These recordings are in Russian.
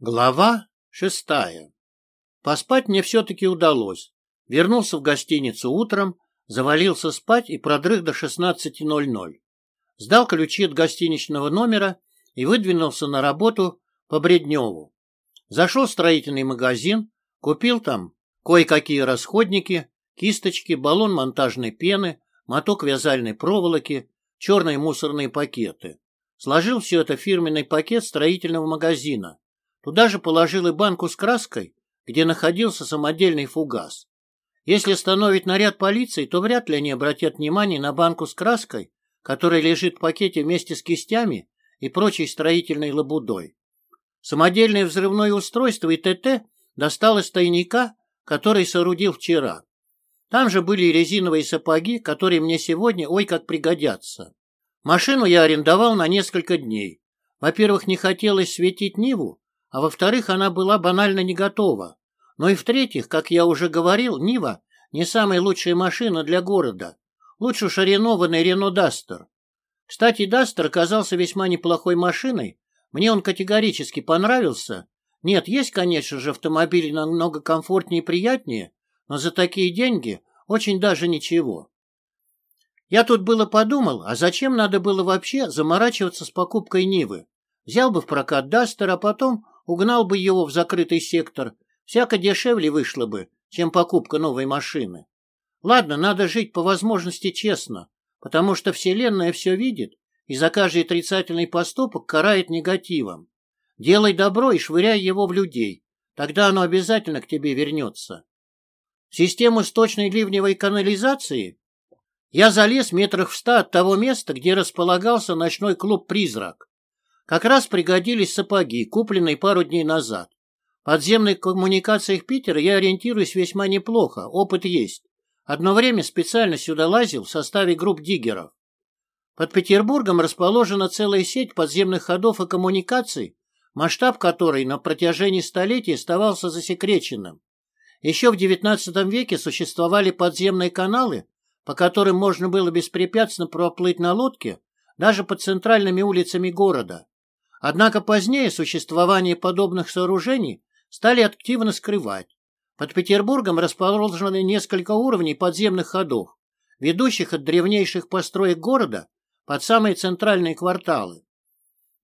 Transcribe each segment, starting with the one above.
Глава шестая. Поспать мне все-таки удалось. Вернулся в гостиницу утром, завалился спать и продрых до 16.00. Сдал ключи от гостиничного номера и выдвинулся на работу по Бредневу. Зашел в строительный магазин, купил там кое-какие расходники, кисточки, баллон монтажной пены, моток вязальной проволоки, черные мусорные пакеты. Сложил все это в фирменный пакет строительного магазина. Туда же положил и банку с краской, где находился самодельный фугас. Если становить наряд полиции, то вряд ли они обратят внимание на банку с краской, которая лежит в пакете вместе с кистями и прочей строительной лабудой. Самодельное взрывное устройство и ТТ достал из тайника, который соорудил вчера. Там же были резиновые сапоги, которые мне сегодня ой как пригодятся. Машину я арендовал на несколько дней. Во-первых, не хотелось светить Ниву, а во-вторых, она была банально не готова. Но и в-третьих, как я уже говорил, Нива не самая лучшая машина для города. Лучше уж арендованный Рено Дастер. Кстати, Дастер оказался весьма неплохой машиной. Мне он категорически понравился. Нет, есть, конечно же, автомобили намного комфортнее и приятнее, но за такие деньги очень даже ничего. Я тут было подумал, а зачем надо было вообще заморачиваться с покупкой Нивы? Взял бы в прокат Дастер, а потом угнал бы его в закрытый сектор, всяко дешевле вышло бы, чем покупка новой машины. Ладно, надо жить по возможности честно, потому что Вселенная все видит и за каждый отрицательный поступок карает негативом. Делай добро и швыряй его в людей, тогда оно обязательно к тебе вернется. В систему сточной ливневой канализации я залез метрах в ста от того места, где располагался ночной клуб «Призрак». Как раз пригодились сапоги, купленные пару дней назад. В подземных коммуникациях Питера я ориентируюсь весьма неплохо, опыт есть. Одно время специально сюда лазил в составе групп диггеров. Под Петербургом расположена целая сеть подземных ходов и коммуникаций, масштаб которой на протяжении столетий оставался засекреченным. Еще в XIX веке существовали подземные каналы, по которым можно было беспрепятственно проплыть на лодке даже под центральными улицами города. Однако позднее существование подобных сооружений стали активно скрывать. Под Петербургом расположены несколько уровней подземных ходов, ведущих от древнейших построек города под самые центральные кварталы.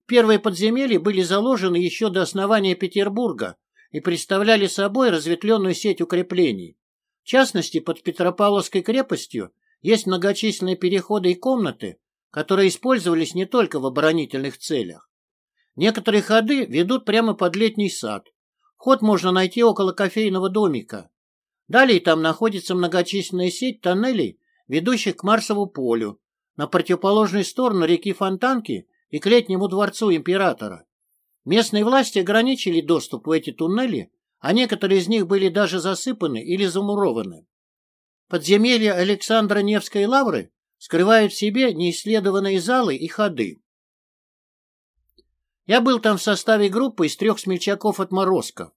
Первые подземелья были заложены еще до основания Петербурга и представляли собой разветвленную сеть укреплений. В частности, под Петропавловской крепостью есть многочисленные переходы и комнаты, которые использовались не только в оборонительных целях. Некоторые ходы ведут прямо под летний сад. Ход можно найти около кофейного домика. Далее там находится многочисленная сеть тоннелей, ведущих к Марсову полю, на противоположную сторону реки Фонтанки и к летнему дворцу императора. Местные власти ограничили доступ в эти туннели, а некоторые из них были даже засыпаны или замурованы. Подземелья Александра Невской лавры скрывают в себе неисследованные залы и ходы. Я был там в составе группы из трех смельчаков-отморозков.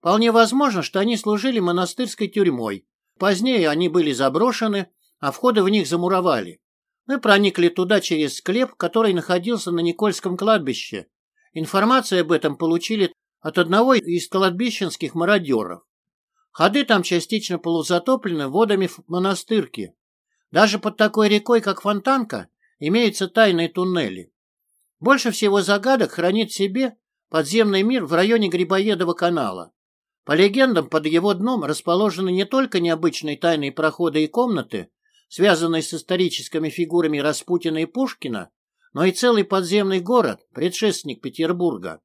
Вполне возможно, что они служили монастырской тюрьмой. Позднее они были заброшены, а входы в них замуровали. Мы проникли туда через склеп, который находился на Никольском кладбище. Информацию об этом получили от одного из кладбищенских мародеров. Ходы там частично полузатоплены водами монастырки. Даже под такой рекой, как Фонтанка, имеются тайные туннели. Больше всего загадок хранит себе подземный мир в районе Грибоедова канала. По легендам, под его дном расположены не только необычные тайные проходы и комнаты, связанные с историческими фигурами Распутина и Пушкина, но и целый подземный город, предшественник Петербурга.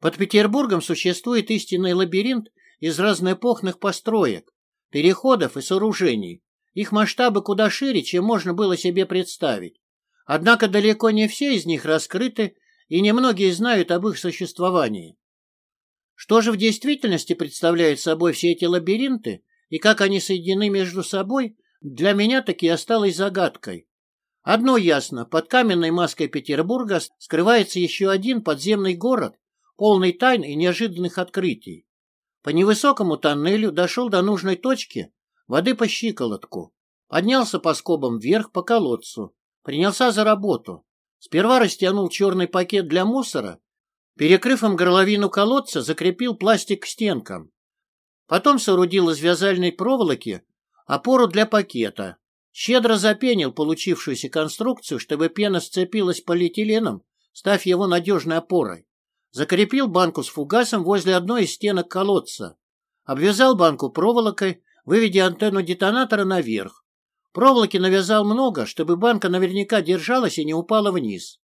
Под Петербургом существует истинный лабиринт из разноэпохных построек, переходов и сооружений. Их масштабы куда шире, чем можно было себе представить. Однако далеко не все из них раскрыты, и немногие знают об их существовании. Что же в действительности представляют собой все эти лабиринты, и как они соединены между собой, для меня таки осталось загадкой. Одно ясно, под каменной маской Петербурга скрывается еще один подземный город, полный тайн и неожиданных открытий. По невысокому тоннелю дошел до нужной точки, воды по щиколотку, поднялся по скобам вверх по колодцу, Принялся за работу. Сперва растянул черный пакет для мусора, Перекрыв им горловину колодца, закрепил пластик к стенкам. Потом соорудил из вязальной проволоки опору для пакета. Щедро запенил получившуюся конструкцию, чтобы пена сцепилась полиэтиленом, став его надежной опорой. Закрепил банку с фугасом возле одной из стенок колодца. Обвязал банку проволокой, выведя антенну детонатора наверх. Проволоки навязал много, чтобы банка наверняка держалась и не упала вниз.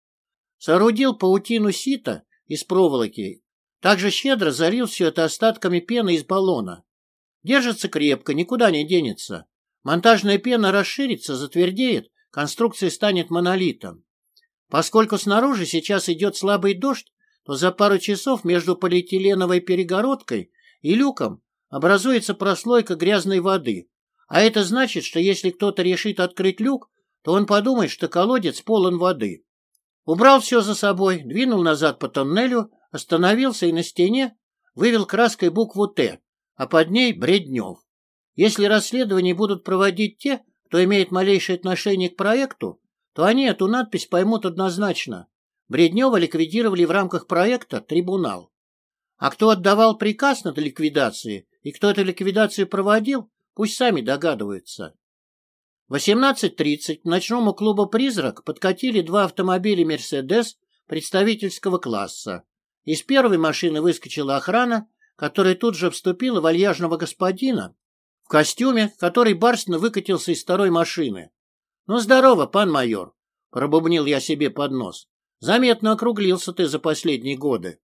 Соорудил паутину сита из проволоки. Также щедро залил все это остатками пены из баллона. Держится крепко, никуда не денется. Монтажная пена расширится, затвердеет, конструкция станет монолитом. Поскольку снаружи сейчас идет слабый дождь, то за пару часов между полиэтиленовой перегородкой и люком образуется прослойка грязной воды, а это значит, что если кто-то решит открыть люк, то он подумает, что колодец полон воды. Убрал все за собой, двинул назад по тоннелю, остановился и на стене вывел краской букву «Т», а под ней Бреднев. Если расследование будут проводить те, кто имеет малейшее отношение к проекту, то они эту надпись поймут однозначно. Бреднева ликвидировали в рамках проекта «Трибунал». А кто отдавал приказ над ликвидацией и кто эту ликвидацию проводил, пусть сами догадываются. В 18.30 к ночному клубу «Призрак» подкатили два автомобиля «Мерседес» представительского класса. Из первой машины выскочила охрана, которая тут же вступила вальяжного господина в костюме, который барственно выкатился из второй машины. «Ну, здорово, пан майор!» — пробубнил я себе под нос. «Заметно округлился ты за последние годы».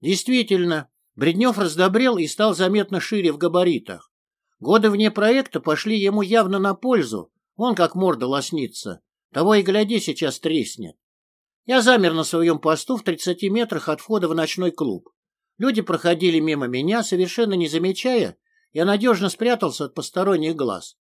Действительно, Бреднев раздобрел и стал заметно шире в габаритах. Годы вне проекта пошли ему явно на пользу, Вон как морда лоснится. Того и гляди, сейчас треснет. Я замер на своем посту в 30 метрах от входа в ночной клуб. Люди проходили мимо меня, совершенно не замечая, я надежно спрятался от посторонних глаз.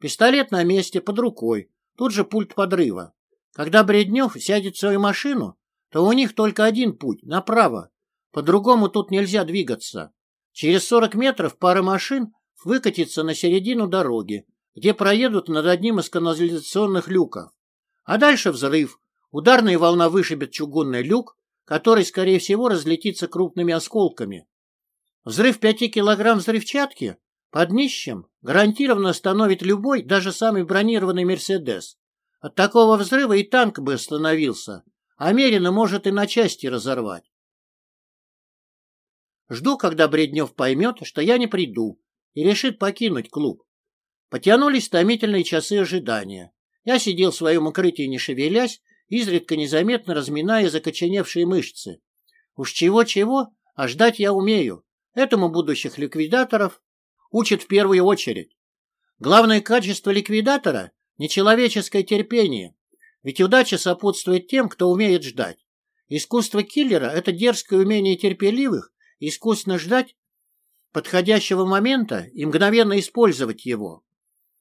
Пистолет на месте, под рукой, тут же пульт подрыва. Когда Бреднев сядет в свою машину, то у них только один путь, направо. По-другому тут нельзя двигаться. Через 40 метров пара машин выкатится на середину дороги, где проедут над одним из канализационных люков. А дальше взрыв. Ударная волна вышибет чугунный люк, который, скорее всего, разлетится крупными осколками. Взрыв пяти килограмм взрывчатки под днищем гарантированно остановит любой, даже самый бронированный «Мерседес». От такого взрыва и танк бы остановился, а Мерина может и на части разорвать. Жду, когда Бреднев поймет, что я не приду, и решит покинуть клуб. Потянулись томительные часы ожидания. Я сидел в своем укрытии, не шевелясь, изредка незаметно разминая закоченевшие мышцы. Уж чего-чего, а ждать я умею. Этому будущих ликвидаторов учат в первую очередь. Главное качество ликвидатора – нечеловеческое терпение. Ведь удача сопутствует тем, кто умеет ждать. Искусство киллера – это дерзкое умение терпеливых искусно ждать подходящего момента и мгновенно использовать его.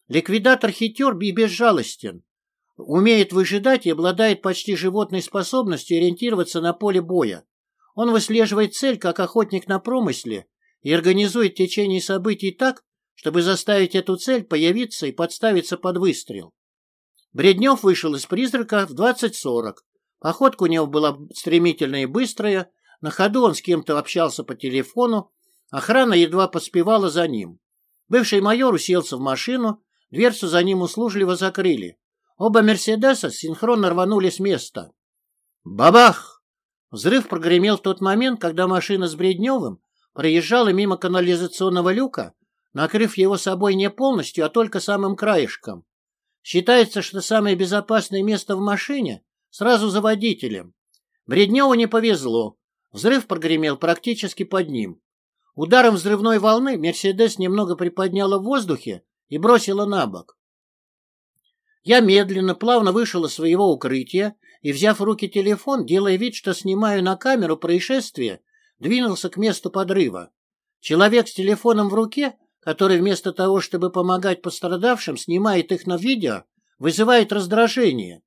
Ликвидатор хитер и безжалостен, умеет выжидать и обладает почти животной способностью ориентироваться на поле боя. Он выслеживает цель, как охотник на промысле, и организует течение событий так, чтобы заставить эту цель появиться и подставиться под выстрел. Бреднев вышел из призрака в 20.40. Походка у него была стремительная и быстрая, на ходу он с кем-то общался по телефону, охрана едва поспевала за ним. Бывший майор уселся в машину Дверцу за ним услужливо закрыли. Оба «Мерседеса» синхронно рванули с места. Бабах! Взрыв прогремел в тот момент, когда машина с Бредневым проезжала мимо канализационного люка, накрыв его собой не полностью, а только самым краешком. Считается, что самое безопасное место в машине сразу за водителем. Бредневу не повезло. Взрыв прогремел практически под ним. Ударом взрывной волны «Мерседес» немного приподняла в воздухе и бросила на бок. Я медленно, плавно вышел из своего укрытия и, взяв в руки телефон, делая вид, что снимаю на камеру происшествие, двинулся к месту подрыва. Человек с телефоном в руке, который вместо того, чтобы помогать пострадавшим, снимает их на видео, вызывает раздражение.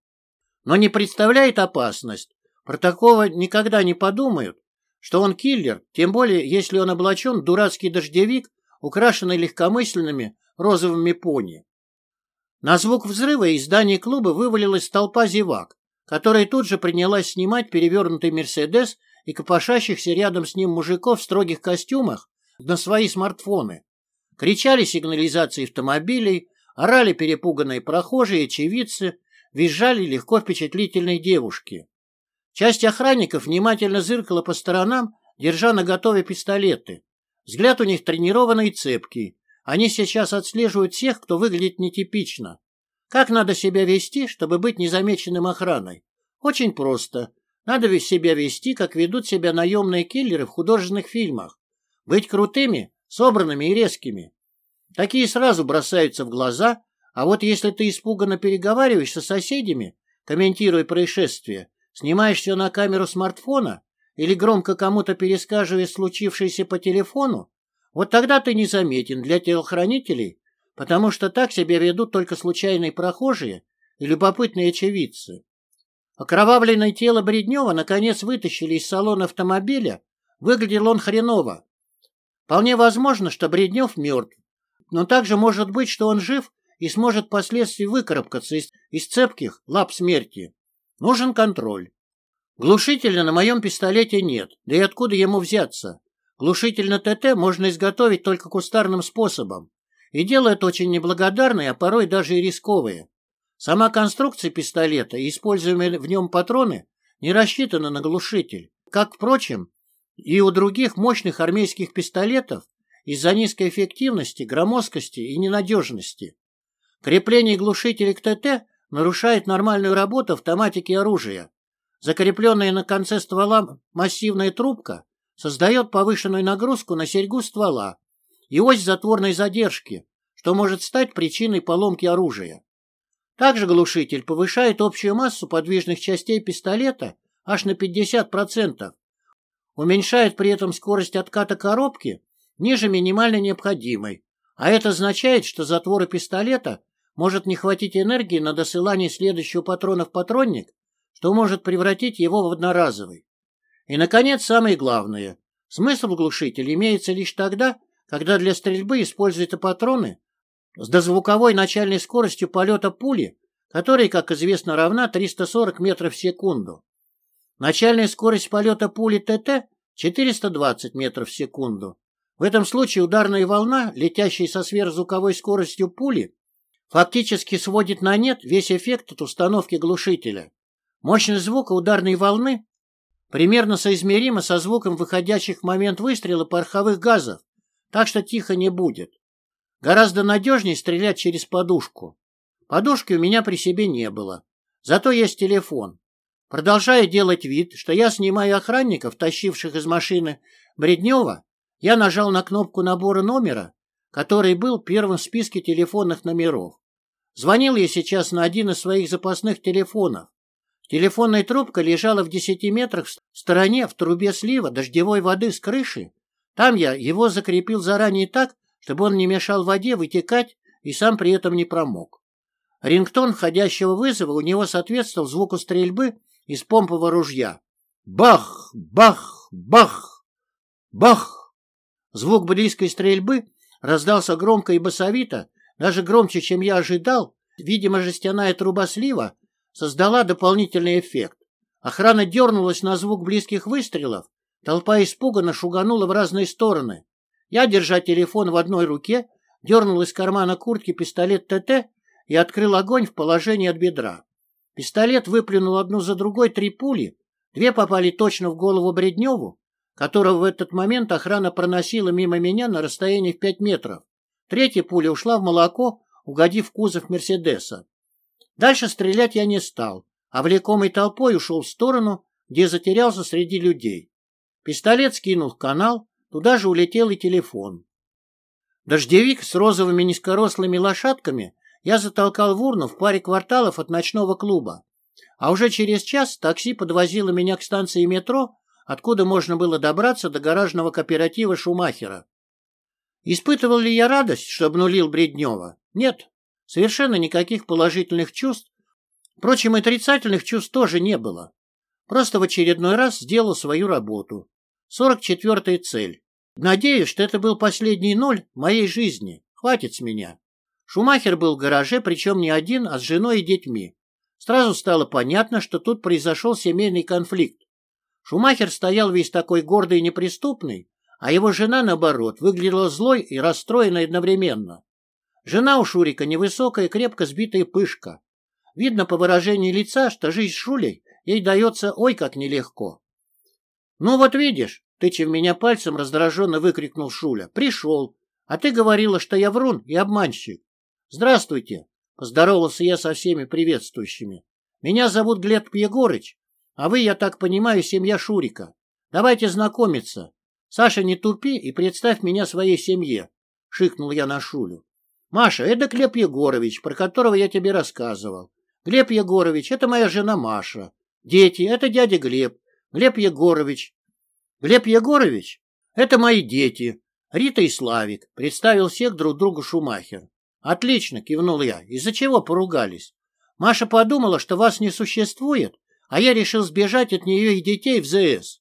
Но не представляет опасность. Про такого никогда не подумают, что он киллер, тем более, если он облачен в дурацкий дождевик, украшенный легкомысленными розовыми пони. На звук взрыва из здания клуба вывалилась толпа зевак, которая тут же принялась снимать перевернутый «Мерседес» и копошащихся рядом с ним мужиков в строгих костюмах на свои смартфоны. Кричали сигнализации автомобилей, орали перепуганные прохожие очевидцы, визжали легко впечатлительные девушки. Часть охранников внимательно зыркала по сторонам, держа наготове пистолеты. Взгляд у них тренированный и цепкий. Они сейчас отслеживают всех, кто выглядит нетипично. Как надо себя вести, чтобы быть незамеченным охраной? Очень просто. Надо себя вести, как ведут себя наемные киллеры в художественных фильмах. Быть крутыми, собранными и резкими. Такие сразу бросаются в глаза, а вот если ты испуганно переговариваешь со соседями, комментируя происшествие, снимаешь все на камеру смартфона или громко кому-то пересказываешь случившееся по телефону, вот тогда ты незаметен для телохранителей, потому что так себя ведут только случайные прохожие и любопытные очевидцы. Окровавленное тело Бреднева наконец вытащили из салона автомобиля. Выглядел он хреново. Вполне возможно, что Бреднев мертв, но также может быть, что он жив и сможет впоследствии выкарабкаться из, из цепких лап смерти. Нужен контроль. Глушителя на моем пистолете нет, да и откуда ему взяться? Глушитель на ТТ можно изготовить только кустарным способом. И дело это очень неблагодарное, а порой даже и рисковое. Сама конструкция пистолета и используемые в нем патроны не рассчитаны на глушитель. Как, впрочем, и у других мощных армейских пистолетов из-за низкой эффективности, громоздкости и ненадежности. Крепление глушителей к ТТ нарушает нормальную работу автоматики оружия. Закрепленная на конце ствола массивная трубка создает повышенную нагрузку на серьгу ствола и ось затворной задержки, что может стать причиной поломки оружия. Также глушитель повышает общую массу подвижных частей пистолета аж на 50%, уменьшает при этом скорость отката коробки ниже минимально необходимой, а это означает, что затвора пистолета может не хватить энергии на досылание следующего патрона в патронник, что может превратить его в одноразовый. И, наконец, самое главное. Смысл глушителя имеется лишь тогда, когда для стрельбы используются патроны с дозвуковой начальной скоростью полета пули, которая, как известно, равна 340 метров в секунду. Начальная скорость полета пули ТТ 420 метров в секунду. В этом случае ударная волна, летящая со сверхзвуковой скоростью пули, фактически сводит на нет весь эффект от установки глушителя. Мощность звука ударной волны примерно соизмерима со звуком выходящих в момент выстрела пороховых газов, так что тихо не будет. Гораздо надежнее стрелять через подушку. Подушки у меня при себе не было. Зато есть телефон. Продолжая делать вид, что я снимаю охранников, тащивших из машины Бреднева, я нажал на кнопку набора номера, который был первым в списке телефонных номеров. Звонил я сейчас на один из своих запасных телефонов. Телефонная трубка лежала в десяти метрах в стороне в трубе слива дождевой воды с крыши. Там я его закрепил заранее так, чтобы он не мешал воде вытекать и сам при этом не промок. Рингтон входящего вызова у него соответствовал звуку стрельбы из помпового ружья. Бах! Бах! Бах! Бах! Звук близкой стрельбы раздался громко и басовито, даже громче, чем я ожидал. Видимо, жестяная труба слива создала дополнительный эффект. Охрана дернулась на звук близких выстрелов, толпа испуганно шуганула в разные стороны. Я, держа телефон в одной руке, дернул из кармана куртки пистолет ТТ и открыл огонь в положении от бедра. Пистолет выплюнул одну за другой три пули, две попали точно в голову Бредневу, которого в этот момент охрана проносила мимо меня на расстоянии в пять метров. Третья пуля ушла в молоко, угодив в кузов Мерседеса. Дальше стрелять я не стал, а влекомой толпой ушел в сторону, где затерялся среди людей. Пистолет скинул в канал, туда же улетел и телефон. Дождевик с розовыми низкорослыми лошадками я затолкал в урну в паре кварталов от ночного клуба. А уже через час такси подвозило меня к станции метро, откуда можно было добраться до гаражного кооператива Шумахера. Испытывал ли я радость, что обнулил Бреднева? Нет, Совершенно никаких положительных чувств, впрочем, отрицательных чувств тоже не было. Просто в очередной раз сделал свою работу. 44-я цель. Надеюсь, что это был последний ноль в моей жизни. Хватит с меня. Шумахер был в гараже, причем не один, а с женой и детьми. Сразу стало понятно, что тут произошел семейный конфликт. Шумахер стоял весь такой гордый и неприступный, а его жена, наоборот, выглядела злой и расстроенной одновременно. Жена у Шурика невысокая, крепко сбитая пышка. Видно по выражению лица, что жизнь с Шулей ей дается ой как нелегко. «Ну вот видишь», — тыча в меня пальцем, раздраженно выкрикнул Шуля, — «пришел. А ты говорила, что я врун и обманщик». «Здравствуйте», — поздоровался я со всеми приветствующими. «Меня зовут Глеб Егорыч, а вы, я так понимаю, семья Шурика. Давайте знакомиться. Саша, не тупи и представь меня своей семье», — шикнул я на Шулю. «Маша, это Глеб Егорович, про которого я тебе рассказывал. Глеб Егорович, это моя жена Маша. Дети, это дядя Глеб. Глеб Егорович. Глеб Егорович, это мои дети. Рита и Славик. Представил всех друг другу Шумахер. Отлично, кивнул я. Из-за чего поругались? Маша подумала, что вас не существует, а я решил сбежать от нее и детей в ЗС.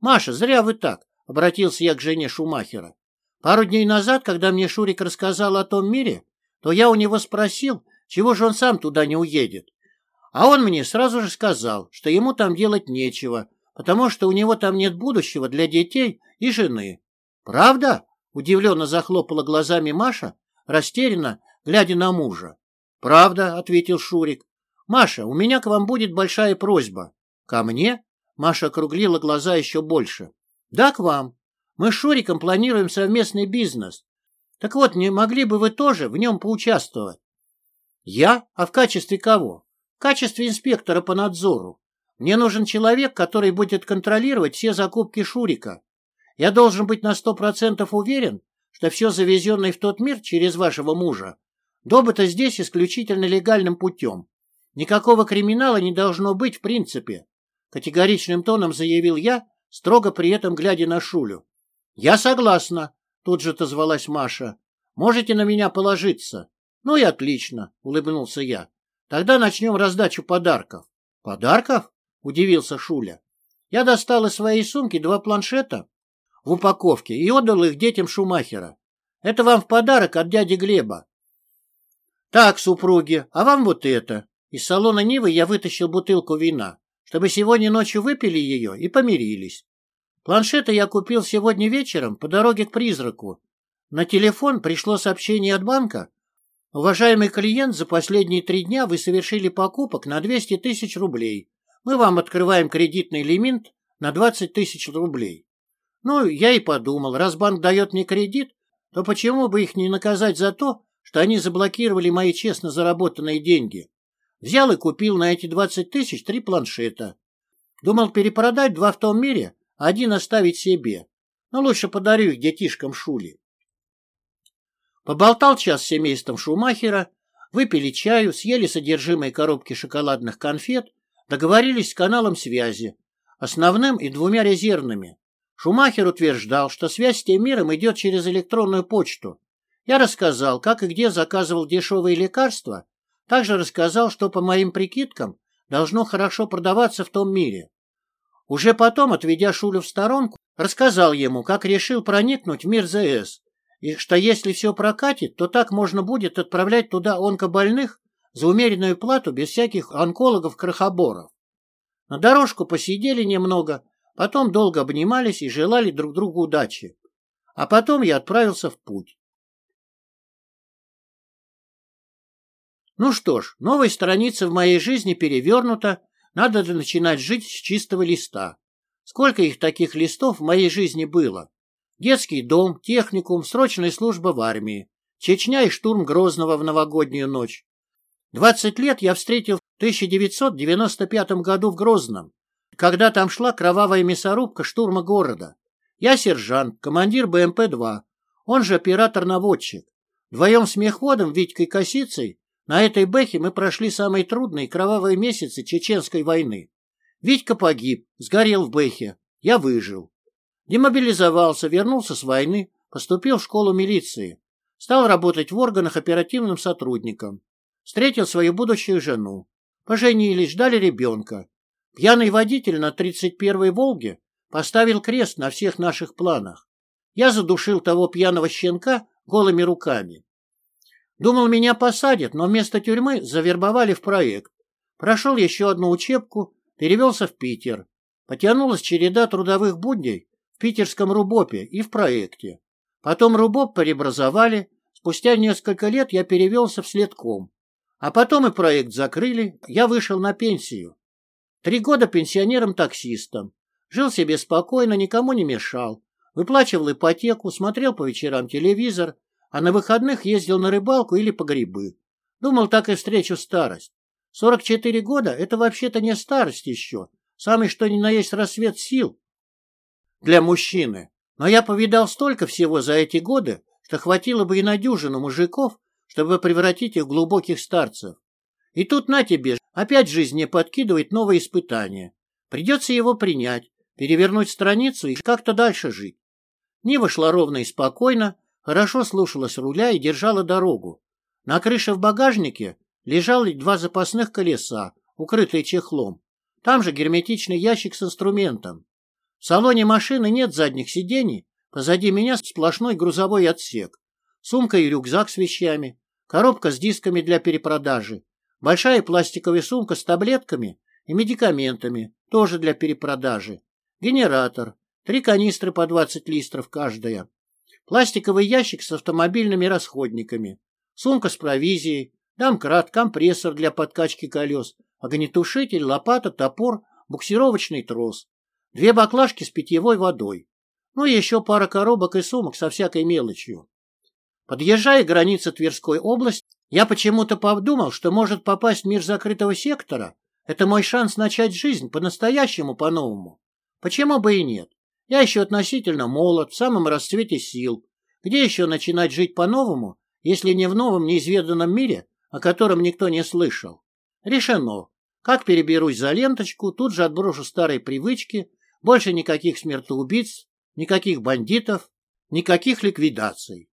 Маша, зря вы так, обратился я к жене Шумахера. Пару дней назад, когда мне Шурик рассказал о том мире, то я у него спросил, чего же он сам туда не уедет. А он мне сразу же сказал, что ему там делать нечего, потому что у него там нет будущего для детей и жены. «Правда?» — удивленно захлопала глазами Маша, растерянно, глядя на мужа. «Правда», — ответил Шурик. «Маша, у меня к вам будет большая просьба». «Ко мне?» — Маша округлила глаза еще больше. «Да, к вам. Мы с Шуриком планируем совместный бизнес. Так вот, не могли бы вы тоже в нем поучаствовать?» «Я? А в качестве кого?» «В качестве инспектора по надзору. Мне нужен человек, который будет контролировать все закупки Шурика. Я должен быть на сто процентов уверен, что все завезенное в тот мир через вашего мужа добыто здесь исключительно легальным путем. Никакого криминала не должно быть в принципе», — категоричным тоном заявил я, строго при этом глядя на Шулю. «Я согласна», — тут же отозвалась Маша. «Можете на меня положиться». «Ну и отлично», — улыбнулся я. «Тогда начнем раздачу подарков». «Подарков?» — удивился Шуля. Я достал из своей сумки два планшета в упаковке и отдал их детям Шумахера. Это вам в подарок от дяди Глеба. Так, супруги, а вам вот это. Из салона Нивы я вытащил бутылку вина, чтобы сегодня ночью выпили ее и помирились. Планшеты я купил сегодня вечером по дороге к призраку. На телефон пришло сообщение от банка. Уважаемый клиент, за последние три дня вы совершили покупок на 200 тысяч рублей. Мы вам открываем кредитный лимит на 20 тысяч рублей. Ну, я и подумал, раз банк дает мне кредит, то почему бы их не наказать за то, что они заблокировали мои честно заработанные деньги? Взял и купил на эти 20 тысяч три планшета. Думал перепродать два в том мире, один оставить себе. Но лучше подарю их детишкам Шули. Поболтал час с семейством Шумахера, выпили чаю, съели содержимое коробки шоколадных конфет, договорились с каналом связи, основным и двумя резервными. Шумахер утверждал, что связь с тем миром идет через электронную почту. Я рассказал, как и где заказывал дешевые лекарства, также рассказал, что, по моим прикидкам, должно хорошо продаваться в том мире. Уже потом, отведя Шулю в сторонку, рассказал ему, как решил проникнуть в мир ЗС, и что если все прокатит, то так можно будет отправлять туда онкобольных за умеренную плату без всяких онкологов-крохоборов. На дорожку посидели немного, потом долго обнимались и желали друг другу удачи. А потом я отправился в путь. Ну что ж, новая страница в моей жизни перевернута, надо начинать жить с чистого листа. Сколько их таких листов в моей жизни было? Детский дом, техникум, срочная служба в армии, Чечня и штурм Грозного в новогоднюю ночь. Двадцать лет я встретил в 1995 году в Грозном, когда там шла кровавая мясорубка штурма города. Я сержант, командир БМП-2, он же оператор-наводчик. Вдвоем с мехводом Витькой Косицей на этой бэхе мы прошли самые трудные кровавые месяцы Чеченской войны. Витька погиб, сгорел в бэхе. Я выжил. Демобилизовался, вернулся с войны, поступил в школу милиции. Стал работать в органах оперативным сотрудником. Встретил свою будущую жену. Поженились, ждали ребенка. Пьяный водитель на 31-й «Волге» поставил крест на всех наших планах. Я задушил того пьяного щенка голыми руками. Думал, меня посадят, но вместо тюрьмы завербовали в проект. Прошел еще одну учебку, перевелся в Питер. Потянулась череда трудовых будней в питерском Рубопе и в проекте. Потом Рубоп преобразовали, спустя несколько лет я перевелся в следком. А потом и проект закрыли, я вышел на пенсию. Три года пенсионером-таксистом. Жил себе спокойно, никому не мешал. Выплачивал ипотеку, смотрел по вечерам телевизор, а на выходных ездил на рыбалку или по грибы. Думал, так и встречу старость. 44 года — это вообще-то не старость еще, самый что ни на есть рассвет сил для мужчины. Но я повидал столько всего за эти годы, что хватило бы и на дюжину мужиков, чтобы превратить их в глубоких старцев. И тут на тебе, опять жизнь мне подкидывает новое испытание. Придется его принять, перевернуть страницу и как-то дальше жить. Нива шла ровно и спокойно, хорошо слушалась руля и держала дорогу. На крыше в багажнике лежали два запасных колеса, укрытые чехлом. Там же герметичный ящик с инструментом. В салоне машины нет задних сидений, позади меня сплошной грузовой отсек. Сумка и рюкзак с вещами, коробка с дисками для перепродажи, большая пластиковая сумка с таблетками и медикаментами, тоже для перепродажи, генератор, три канистры по 20 листров каждая, пластиковый ящик с автомобильными расходниками, сумка с провизией, домкрат, компрессор для подкачки колес, огнетушитель, лопата, топор, буксировочный трос, две баклажки с питьевой водой, ну и еще пара коробок и сумок со всякой мелочью. Подъезжая к границе Тверской области, я почему-то подумал, что может попасть в мир закрытого сектора. Это мой шанс начать жизнь по-настоящему, по-новому. Почему бы и нет? Я еще относительно молод, в самом расцвете сил. Где еще начинать жить по-новому, если не в новом неизведанном мире, о котором никто не слышал? Решено. Как переберусь за ленточку, тут же отброшу старые привычки, больше никаких смертоубийц, никаких бандитов, никаких ликвидаций.